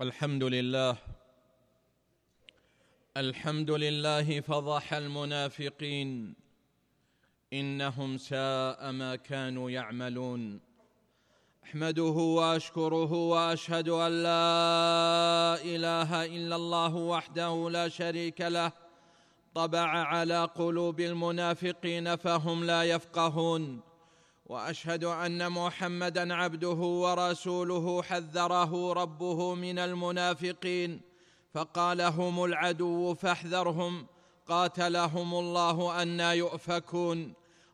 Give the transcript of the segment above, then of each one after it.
الحمد لله. الحمد لله فضح المنافقين. إنهم ساء ما كانوا يعملون. أحمده وأشكره وأشهد أن لا إله إلا الله وحده لا شريك له. طبع على قلوب المنافقين فهم لا يفقهون. وأشهد أن محمدا عبده ورسوله حذره ربه من المنافقين فقال هم العدو فاحذرهم قاتلهم الله أنا يؤفكون.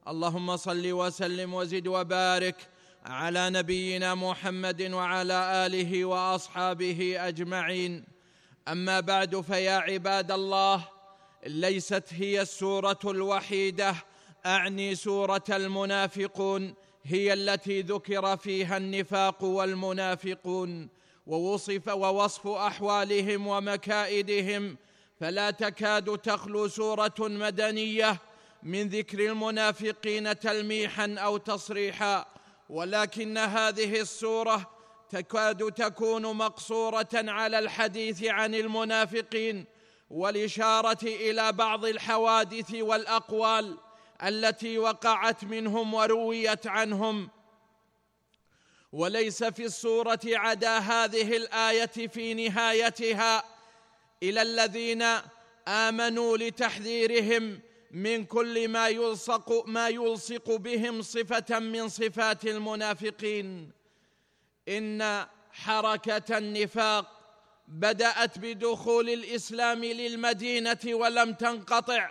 اللهم صل وسلم وزد وبارك على نبينا محمد وعلى آله وأصحابه أجمعين. أما بعد فيا عباد الله ليست هي السورة الوحيدة أعني سورة المنافقون هي التي ذكر فيها النفاق والمنافقون ووصف ووصف أحوالهم ومكائدهم. فلا تكاد تخلو سورة مدنية من ذكر المنافقين تلميحا أو تصريحا ولكن هذه السورة تكاد تكون مقصورة على الحديث عن المنافقين والإشارة إلى بعض الحوادث والأقوال. التي وقعت منهم ورويت عنهم. وليس في الصورة عدا هذه الآية في نهايتها إلى الذين آمنوا لتحذيرهم من كل ما يلصق ما يلصق بهم صفة من صفات المنافقين. إن حركة النفاق بدأت بدخول الإسلام للمدينة ولم تنقطع.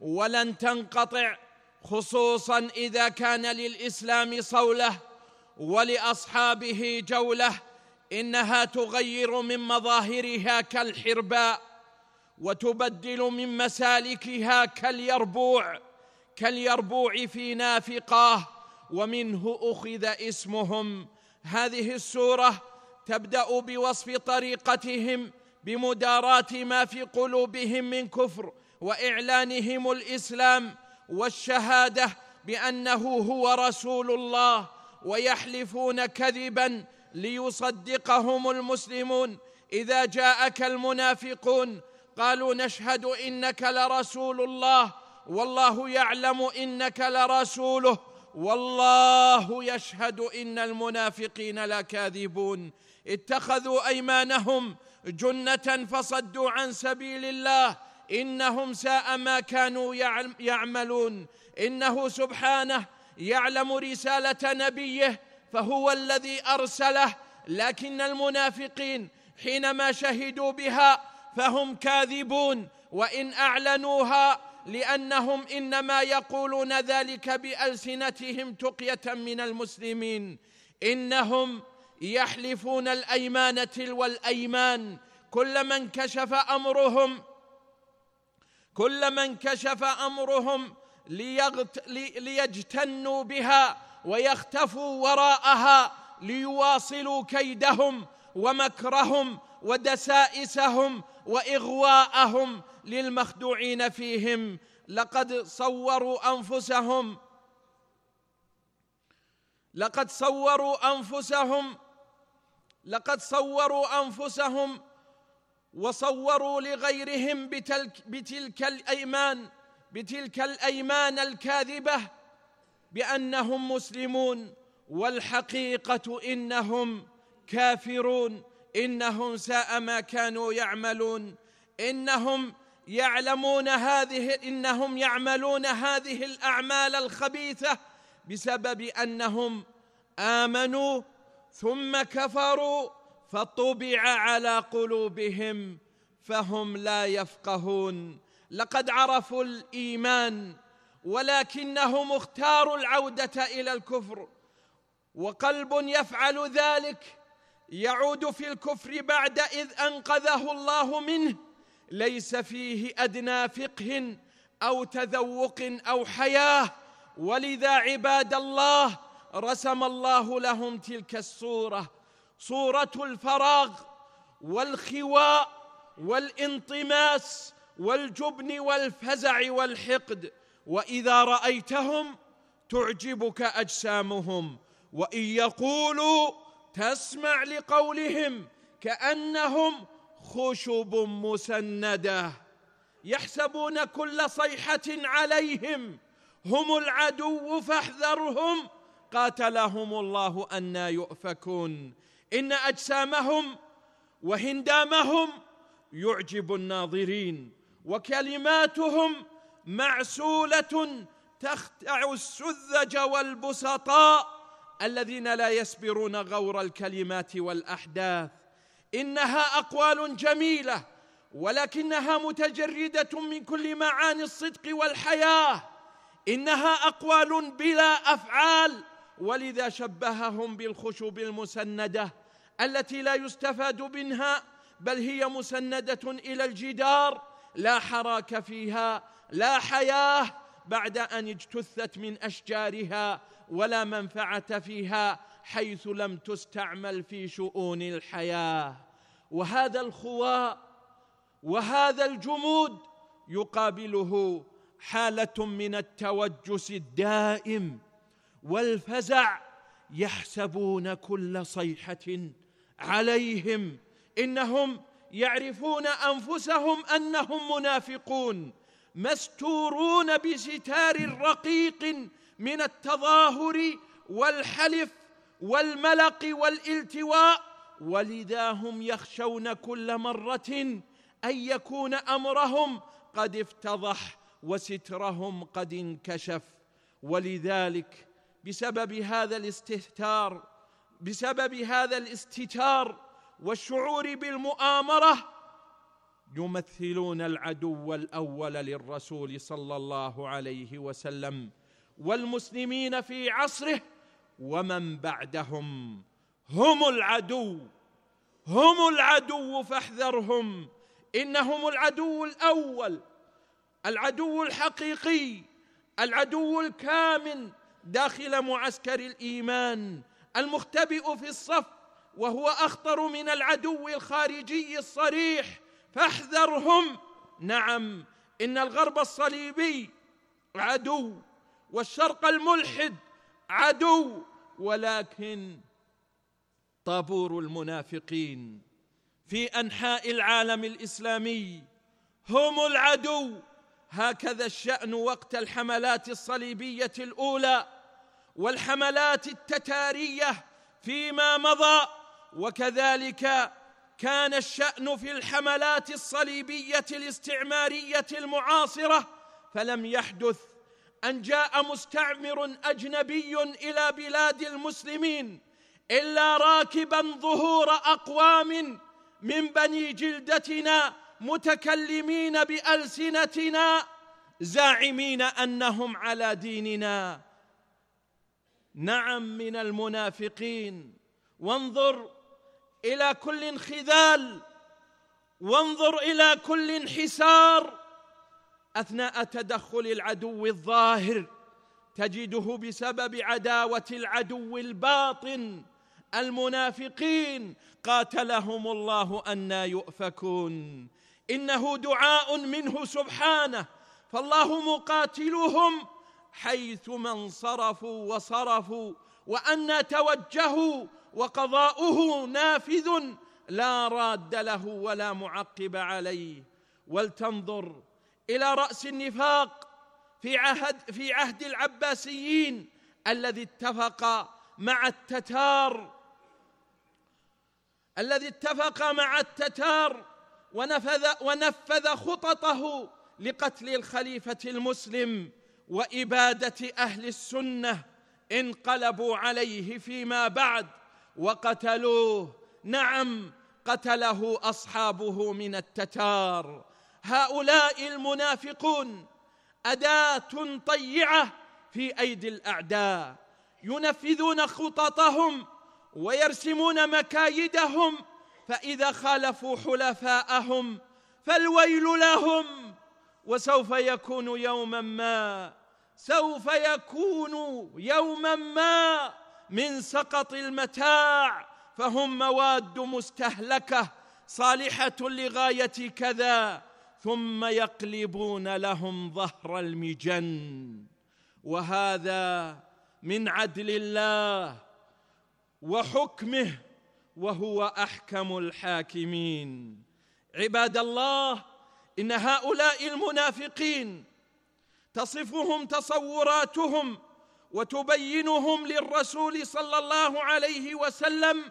ولن تنقطع خصوصا إذا كان للإسلام صولة ولأصحابه جولة إنها تغير من مظاهرها كالحرباء وتبدل من مسالكها كاليربوع كاليربوع في نافقاه ومنه أخذ اسمهم. هذه السورة تبدأ بوصف طريقتهم بمداراة ما في قلوبهم من كفر وإعلانهم الإسلام والشهادة بأنه هو رسول الله ويحلفون كذبا ليصدقهم المسلمون. إذا جاءك المنافقون قالوا نشهد إنك لرسول الله والله يعلم إنك لرسوله والله يشهد إن المنافقين لكاذبون. اتخذوا أيمانهم جنة فصدوا عن سبيل الله إنهم ساء ما كانوا يعملون. إنه سبحانه يعلم رسالة نبيه فهو الذي أرسله. لكن المنافقين حينما شهدوا بها فهم كاذبون وإن أعلنوها لأنهم إنما يقولون ذلك بألسنتهم تقية من المسلمين. إنهم يحلفون الأيمان تلو الأيمان. كلما انكشف أمرهم كلما انكشف أمرهم ليغت ليجتنوا بها ويختفوا وراءها ليواصلوا كيدهم ومكرهم ودسائسهم وإغواءهم للمخدوعين فيهم. لقد صوروا أنفسهم لقد صوروا أنفسهم لقد صوروا أنفسهم وصوروا لغيرهم بتلك, بتلك الأيمان بتلك الأيمان الكاذبة بأنهم مسلمون والحقيقة إنهم كافرون إنهم ساء ما كانوا يعملون إنهم يعلمون هذه إنهم يعملون هذه الأعمال الخبيثة بسبب أنهم آمنوا ثم كفروا فطبع على قلوبهم فهم لا يفقهون. لقد عرفوا الإيمان ولكنهم اختاروا العودة إلى الكفر وقلب يفعل ذلك يعود في الكفر بعد إذ أنقذه الله منه. ليس فيه أدنى فقه أو تذوق أو حياة. ولذا عباد الله رسم الله لهم تلك الصورة صورة الفراغ والخواء والانطماس والجبن والفزع والحقد. وإذا رأيتهم تعجبك أجسامهم وإن يقولوا تسمع لقولهم كأنهم خشب مسندة. يحسبون كل صيحة عليهم هم العدو فاحذرهم. قاتلهم الله أنا يؤفكون. إن أجسامهم وهندامهم يعجب الناظرين وكلماتهم معسولة تخدع السذج والبسطاء الذين لا يسبرون غور الكلمات والأحداث. إنها أقوال جميلة ولكنها متجردة من كل معاني الصدق والحياة. إنها أقوال بلا أفعال ولذا شبههم بالخشب المسندة التي لا يستفاد منها بل هي مسندة إلى الجدار لا حراك فيها لا حياة بعد أن اجتثت من أشجارها ولا منفعة فيها حيث لم تستعمل في شؤون الحياة. وهذا الخواء وهذا الجمود يقابله حالة من التوجس الدائم. والفزع يحسبون كل صيحة عليهم إنهم يعرفون أنفسهم أنهم منافقون مستورون بستار رقيق من التظاهر والحلف والملق والالتواء ولذا هم يخشون كل مرة أن يكون أمرهم قد افتضح وسترهم قد انكشف ولذلك بسبب هذا الاستهتار بسبب هذا الاستتار والشعور بالمؤامرة يمثلون العدو الأول للرسول صلى الله عليه وسلم والمسلمين في عصره ومن بعدهم هم العدو هم العدو فاحذرهم إنهم العدو الأول العدو الحقيقي العدو الكامن داخل معسكر الإيمان المختبئ في الصف وهو أخطر من العدو الخارجي الصريح. فاحذرهم. نعم إن الغرب الصليبي عدو والشرق الملحد عدو ولكن طابور المنافقين في أنحاء العالم الإسلامي هم العدو. هكذا الشأن وقت الحملات الصليبية الأولى والحملات التتارية فيما مضى وكذلك كان الشأن في الحملات الصليبية الاستعمارية المعاصرة فلم يحدث أن جاء مستعمر أجنبي إلى بلاد المسلمين إلا راكبا ظهور أقوام من بني جلدتنا متكلمين بألسنتنا زاعمين أنهم على ديننا. نعم من المنافقين. وانظر إلى كل انخذال وانظر إلى كل انحسار أثناء تدخل العدو الظاهر تجده بسبب عداوة العدو الباطن. المنافقين قاتلهم الله أنا يؤفكون. إنه دعاء منه سبحانه فالله مقاتلهم حيث ما انصرفوا وصرفوا وأن توجهوا وقضاؤه نافذ لا راد له ولا معقب عليه. ولتنظر إلى رأس النفاق في عهد في عهد العباسيين الذي اتفق مع التتار الذي اتفق مع التتار ونفذ, ونفذ خططه لقتل الخليفة المسلم وإبادة أهل السنة انقلبوا عليه فيما بعد وقتلوه. نعم قتله أصحابه من التتار. هؤلاء المنافقون أداة طيعة في أيدي الأعداء. ينفذون خططهم ويرسمون مكايدهم فإذا خالفوا حلفاءهم فالويل لهم وسوف يكون يوما ما سوف يكون يوما ما من سقط المتاع فهم مواد مستهلكة صالحة لغاية كذا ثم يقلبون لهم ظهر المجن. وهذا من عدل الله وحكمه وهو أحكم الحاكمين. عباد الله إن هؤلاء المنافقين تصفهم تصوراتهم وتبينهم للرسول صلى الله عليه وسلم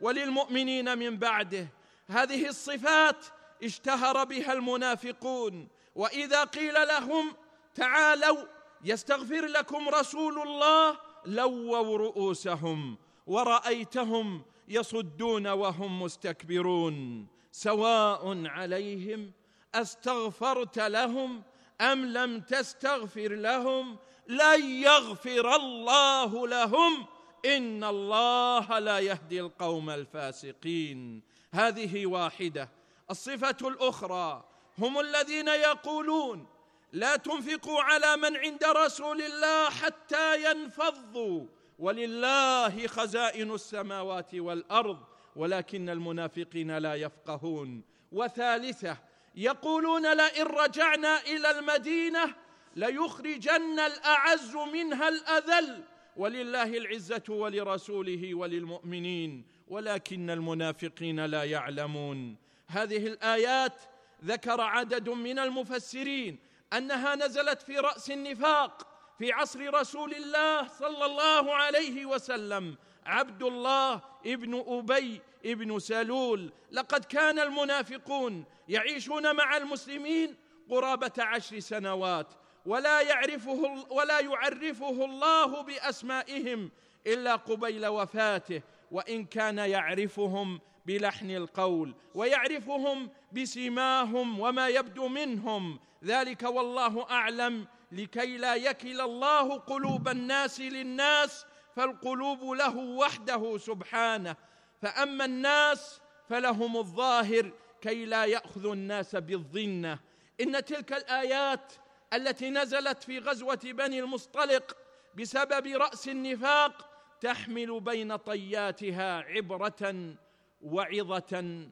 وللمؤمنين من بعده. هذه الصفات اشتهر بها المنافقون وإذا قيل لهم تعالوا يستغفر لكم رسول الله لووا رؤوسهم ورأيتهم يصدون وهم مستكبرون سواء عليهم أستغفرت لهم أم لم تستغفر لهم لن يغفر الله لهم. إن الله لا يهدي القوم الفاسقين. هذه واحدة. الصفة الأخرى هم الذين يقولون لا تنفقوا على من عند رسول الله حتى ينفضوا. ولله خزائن السماوات والأرض ولكن المنافقين لا يفقهون. وثالثة يقولون لئن رجعنا إلى المدينة ليخرجن الأعز منها الأذل. ولله العزة ولرسوله وللمؤمنين ولكن المنافقين لا يعلمون. هذه الآيات ذكر عدد من المفسرين أنها نزلت في رأس النفاق. في عصر رسول الله صلى الله عليه وسلم عبد الله ابن أبي ابن سلول. لقد كان المنافقون يعيشون مع المسلمين قرابة عشر سنوات ولا يعرفه ولا يعرفه الله بأسمائهم إلا قبيل وفاته. وإن كان يعرفهم بلحن القول ويعرفهم بسماهم وما يبدو منهم. ذلك والله أعلم لكي لا يكل الله قلوب الناس للناس فالقلوب له وحده سبحانه. فأما الناس فلهم الظاهر كي لا يأخذوا الناس بالظنة. إن تلك الآيات التي نزلت في غزوة بني المصطلق بسبب رأس النفاق تحمل بين طياتها عبرة وعظة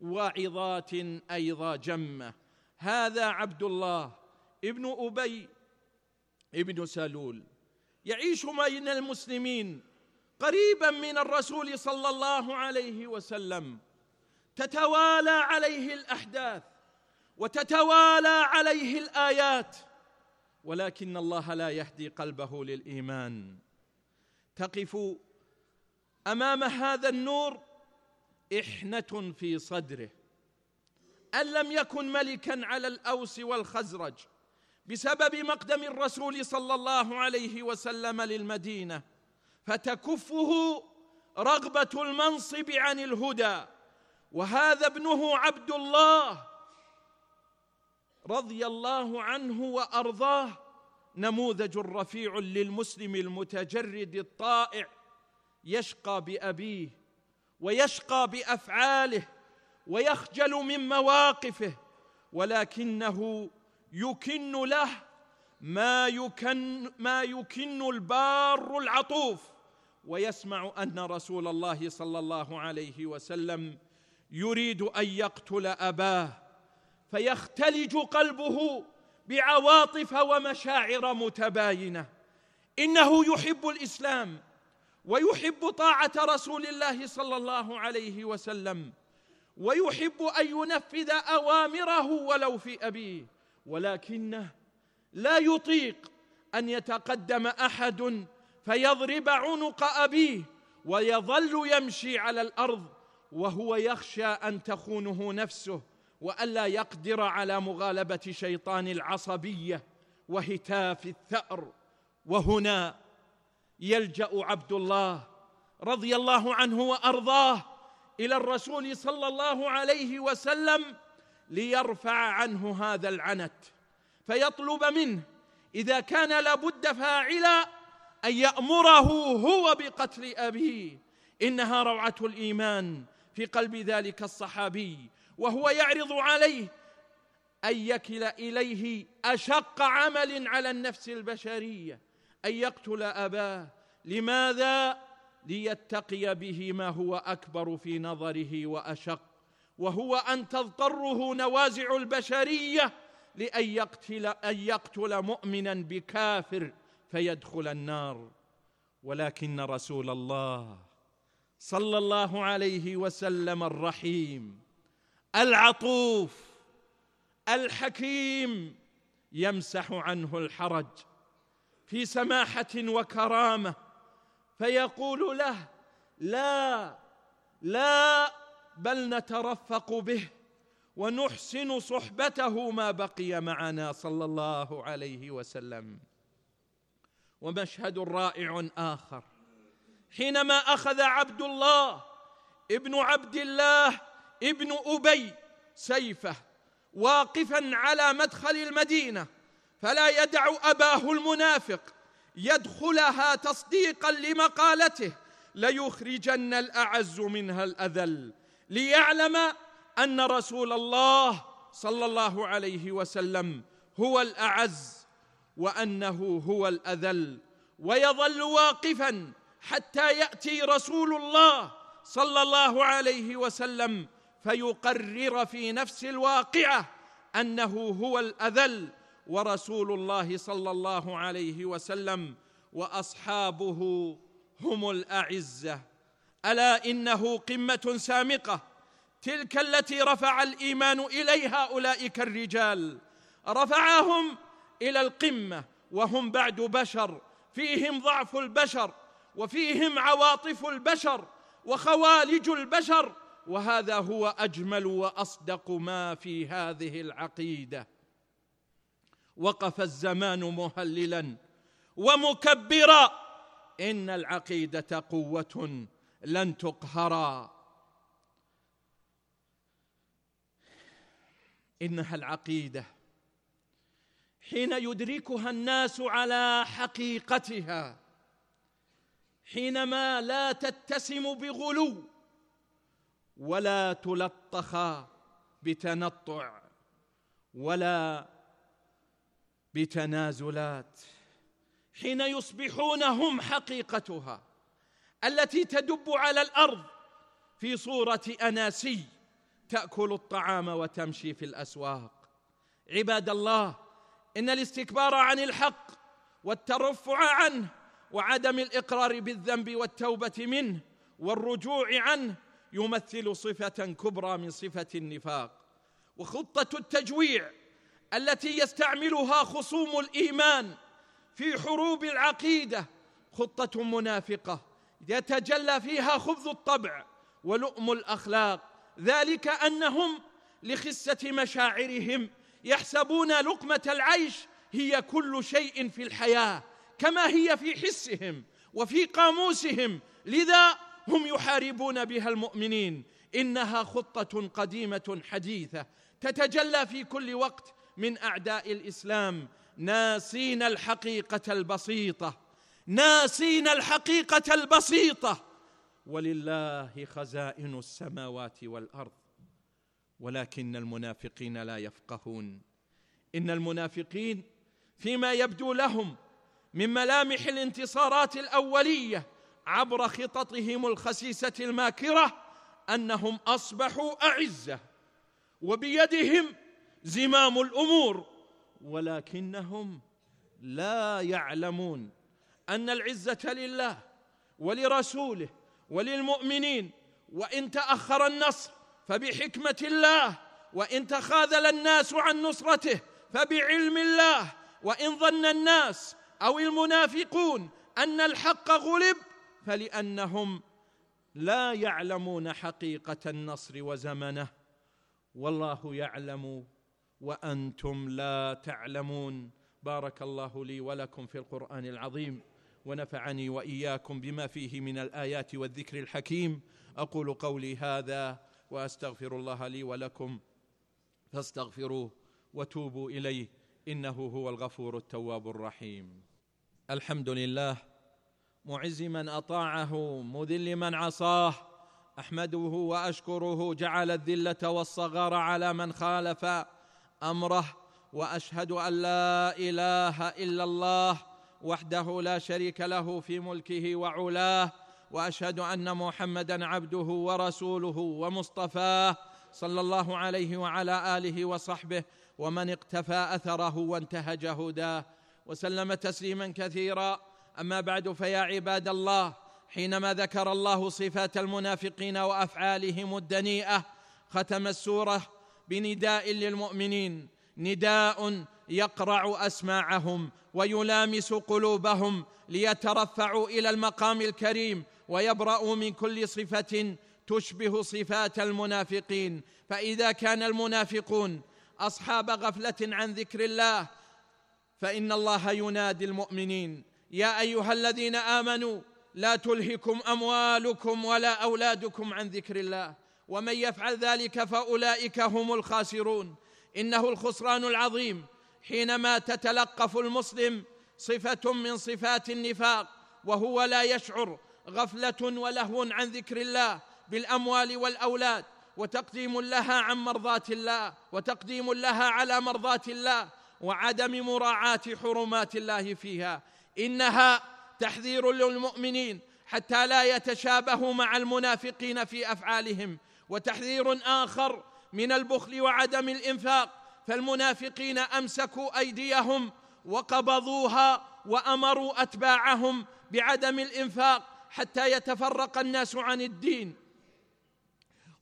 وعظات أيضا جمة. هذا عبد الله ابن أبي ابن سلول. يعيش بين المسلمين قريبا من الرسول صلى الله عليه وسلم. تتوالى عليه الأحداث وتتوالى عليه الآيات. ولكن الله لا يهدي قلبه للإيمان. تقف أمام هذا النور إحنة في صدره. أن لم يكن ملكا على الأوس والخزرج. بسبب مقدم الرسول صلى الله عليه وسلم للمدينة فتكفه رغبة المنصب عن الهدى. وهذا ابنه عبد الله رضي الله عنه وأرضاه نموذج رفيع للمسلم المتجرد الطائع يشقى بأبيه ويشقى بأفعاله ويخجل من مواقفه ولكنه يكن له ما يكن ما يكن البار العطوف. ويسمع أن رسول الله صلى الله عليه وسلم يريد أن يقتل أباه فيختلج قلبه بعواطف ومشاعر متباينة. إنه يحب الإسلام ويحب طاعة رسول الله صلى الله عليه وسلم ويحب أن ينفذ أوامره ولو في أبيه. ولكنه لا يطيق أن يتقدم أحد فيضرب عنق أبيه ويظل يمشي على الأرض وهو يخشى أن تخونه نفسه وألا يقدر على مغالبة شيطان العصبية وهتاف الثأر. وهنا يلجأ عبد الله رضي الله عنه وأرضاه إلى الرسول صلى الله عليه وسلم ليرفع عنه هذا العنت فيطلب منه إذا كان لابد فاعلا أن يأمره هو بقتل أبيه. إنها روعة الإيمان في قلب ذلك الصحابي وهو يعرض عليه أن يكل إليه أشق عمل على النفس البشرية أن يقتل أباه. لماذا؟ ليتقي به ما هو أكبر في نظره وأشق وهو أن تضطره نوازع البشرية لأن يقتل أن يقتل مؤمنا بكافر فيدخل النار. ولكن رسول الله صلى الله عليه وسلم الرحيم العطوف الحكيم يمسح عنه الحرج في سماحة وكرامة فيقول له لا لا بل نترفق به ونحسن صحبته ما بقي معنا صلى الله عليه وسلم. ومشهد رائع آخر. حينما أخذ عبد الله ابن عبد الله ابن أبي سيفه واقفا على مدخل المدينة فلا يدع أباه المنافق يدخلها تصديقا لمقالته ليخرجن الأعز منها الأذل. ليعلم أن رسول الله صلى الله عليه وسلم هو الأعز وأنه هو الأذل ويظل واقفا حتى يأتي رسول الله صلى الله عليه وسلم فيقرر في نفس الواقعة أنه هو الأذل ورسول الله صلى الله عليه وسلم وأصحابه هم الأعزة. ألا إنه قمة سامقة. تلك التي رفع الإيمان إليها أولئك الرجال. رفعهم إلى القمة وهم بعد بشر. فيهم ضعف البشر وفيهم عواطف البشر وخوالج البشر. وهذا هو أجمل وأصدق ما في هذه العقيدة. وقف الزمان مهللا ومكبرا. إن العقيدة قوة لن تقهرا. إنها العقيدة. حين يدركها الناس على حقيقتها حينما لا تتسم بغلو ولا تلطخ بتنطع ولا بتنازلات حين يصبحون هم حقيقتها. التي تدب على الأرض في صورة أناسي تأكل الطعام وتمشي في الأسواق. عباد الله إن الاستكبار عن الحق والترفع عنه وعدم الإقرار بالذنب والتوبة منه والرجوع عنه يمثل صفة كبرى من صفة النفاق. وخطة التجويع التي يستعملها خصوم الإيمان في حروب العقيدة خطة منافقة. يتجلى فيها خبث الطبع ولؤم الأخلاق. ذلك أنهم لخسة مشاعرهم يحسبون لقمة العيش هي كل شيء في الحياة كما هي في حسهم وفي قاموسهم. لذا هم يحاربون بها المؤمنين. إنها خطة قديمة حديثة تتجلى في كل وقت من أعداء الإسلام. ناسين الحقيقة البسيطة. ناسين الحقيقة البسيطة. ولله خزائن السماوات والأرض. ولكن المنافقين لا يفقهون. إن المنافقين فيما يبدو لهم من ملامح الانتصارات الأولية عبر خططهم الخسيسة الماكرة أنهم أصبحوا أعزة. وبيدهم زمام الأمور. ولكنهم لا يعلمون. أن العزة لله ولرسوله وللمؤمنين وإن تأخر النصر فبحكمة الله وإن تخاذل الناس عن نصرته فبعلم الله وإن ظن الناس أو المنافقون أن الحق غلب فلأنهم لا يعلمون حقيقة النصر وزمنه. والله يعلم وأنتم لا تعلمون. بارك الله لي ولكم في القرآن العظيم. ونفعني وإياكم بما فيه من الآيات والذكر الحكيم. أقول قولي هذا وأستغفر الله لي ولكم. فاستغفروه وتوبوا إليه. إنه هو الغفور التواب الرحيم. الحمد لله. معز من أطاعه مذل من عصاه. أحمده وأشكره جعل الذلة والصغار على من خالف أمره. وأشهد أن لا إله إلا الله. وحده لا شريك له في ملكه وعلاه وأشهد أن محمدا عبده ورسوله ومصطفاه صلى الله عليه وعلى آله وصحبه ومن اقتفى أثره وانتهج هداه. وسلم تسليما كثيرا. أما بعد فيا عباد الله حينما ذكر الله صفات المنافقين وأفعالهم الدنيئة ختم السورة بنداء للمؤمنين. نداء يقرع أسماعهم ويلامس قلوبهم ليترفعوا إلى المقام الكريم ويبرأوا من كل صفة تشبه صفات المنافقين. فإذا كان المنافقون أصحاب غفلة عن ذكر الله فإن الله ينادي المؤمنين. يا أيها الذين آمنوا لا تلهكم أموالكم ولا أولادكم عن ذكر الله. ومن يفعل ذلك فأولئك هم الخاسرون. إنه الخسران العظيم. حينما تتلقف المسلم صفة من صفات النفاق وهو لا يشعر غفلة ولهو عن ذكر الله بالأموال والأولاد وتقديم لها عن مرضاة الله وتقديم لها على مرضاة الله وعدم مراعاة حرمات الله فيها. إنها تحذير للمؤمنين حتى لا يتشابهوا مع المنافقين في أفعالهم وتحذير آخر من البخل وعدم الإنفاق فالمنافقين أمسكوا أيديهم وقبضوها وأمروا أتباعهم بعدم الإنفاق حتى يتفرق الناس عن الدين.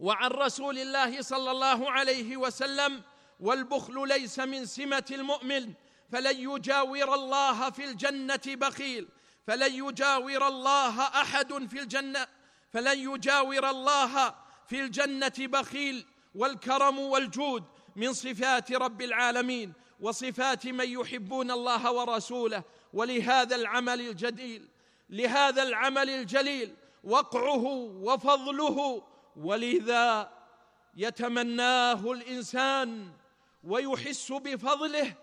وعن رسول الله صلى الله عليه وسلم والبخل ليس من سمة المؤمن فلن يجاور الله في الجنة بخيل فلن يجاور الله أحد في الجنة فلن يجاور الله في الجنة بخيل والكرم والجود من صفات رب العالمين وصفات من يحبون الله ورسوله ولهذا العمل الجديل لهذا العمل الجليل وقعه وفضله ولذا يتمناه الإنسان ويحس بفضله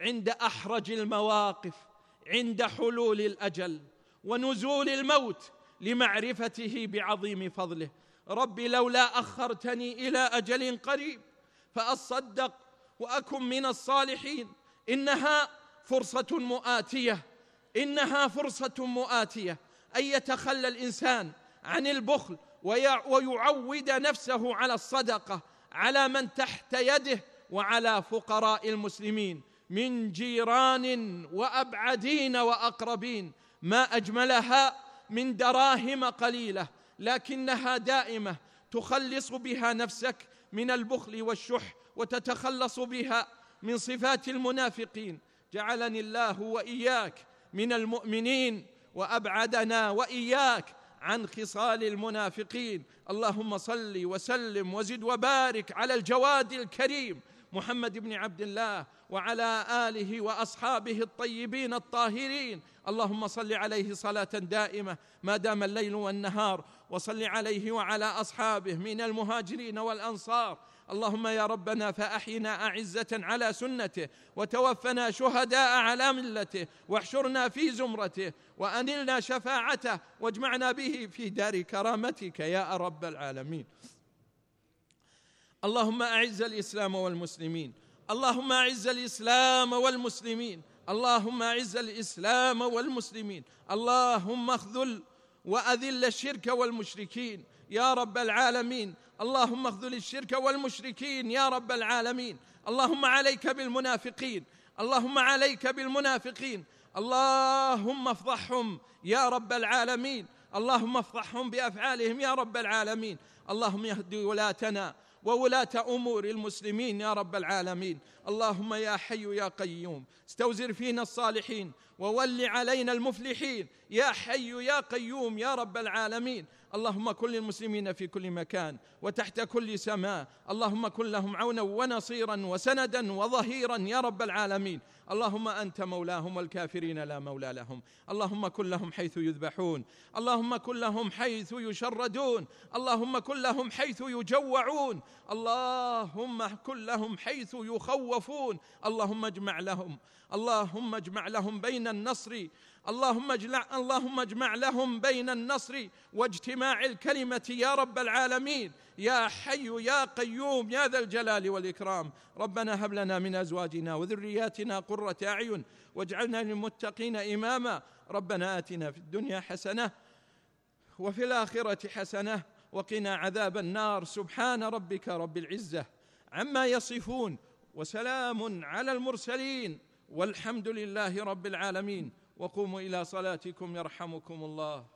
عند أحرج المواقف عند حلول الأجل ونزول الموت لمعرفته بعظيم فضله. رب لولا أخرتني إلى أجل قريب فأصدق وأكن من الصالحين. إنها فرصة مؤاتية. إنها فرصة مؤاتية. أن يتخلى الإنسان عن البخل ويعود نفسه على الصدقة على من تحت يده وعلى فقراء المسلمين. من جيران وأبعدين وأقربين. ما أجملها من دراهم قليلة لكنها دائمة. تخلص بها نفسك من البخل والشح وتتخلص بها من صفات المنافقين. جعلني الله وإياك من المؤمنين وأبعدنا وإياك عن خصال المنافقين. اللهم صل وسلم وزد وبارك على الجواد الكريم محمد بن عبد الله وعلى آله وأصحابه الطيبين الطاهرين. اللهم صل عليه صلاة دائمة ما دام الليل والنهار وصل عليه وعلى أصحابه من المهاجرين والأنصار. اللهم يا ربنا فأحينا أعزة على سنته وتوفنا شهداء على ملته واحشرنا في زمرته وأنلنا شفاعته واجمعنا به في دار كرامتك يا رب العالمين. اللهم أعز الإسلام والمسلمين. اللهم أعز الإسلام والمسلمين. اللهم أعز الإسلام والمسلمين. اللهم اخذل وأذل الشرك والمشركين. يا رب العالمين. اللهم اخذل الشرك والمشركين. يا رب العالمين. اللهم عليك بالمنافقين. اللهم عليك بالمنافقين. اللهم افضحهم يا رب العالمين. اللهم افضحهم بأفعالهم يا رب العالمين. اللهم يهد ولاتنا وولاة أمور المسلمين يا رب العالمين. اللهم يا حي يا قيوم استوزر فينا الصالحين وول علينا المفلحين. يا حي يا قيوم يا رب العالمين. اللهم كن للمسلمين في كل مكان وتحت كل سماء. اللهم كن لهم عونا ونصيرا وسندا وظهيرا يا رب العالمين. اللهم أنت مولاهم والكافرين لا مولى لهم. اللهم كن لهم حيث يذبحون. اللهم كن لهم حيث يشردون. اللهم كن لهم حيث يجوعون. اللهم كن لهم حيث يخوفون. اللهم اجمع لهم. اللهم اجمع لهم بين النصر اللهم اجمع اللهم اجمع لهم بين النصر واجتماع الكلمة يا رب العالمين. يا حي يا قيوم يا ذا الجلال والإكرام. ربنا هب لنا من أزواجنا وذرياتنا قرة أعين واجعلنا للمتقين إماما. ربنا آتنا في الدنيا حسنة وفي الآخرة حسنة وقنا عذاب النار. سبحان ربك رب العزة عما يصفون وسلام على المرسلين والحمد لله رب العالمين. وقوموا إلى صلاتكم يرحمكم الله.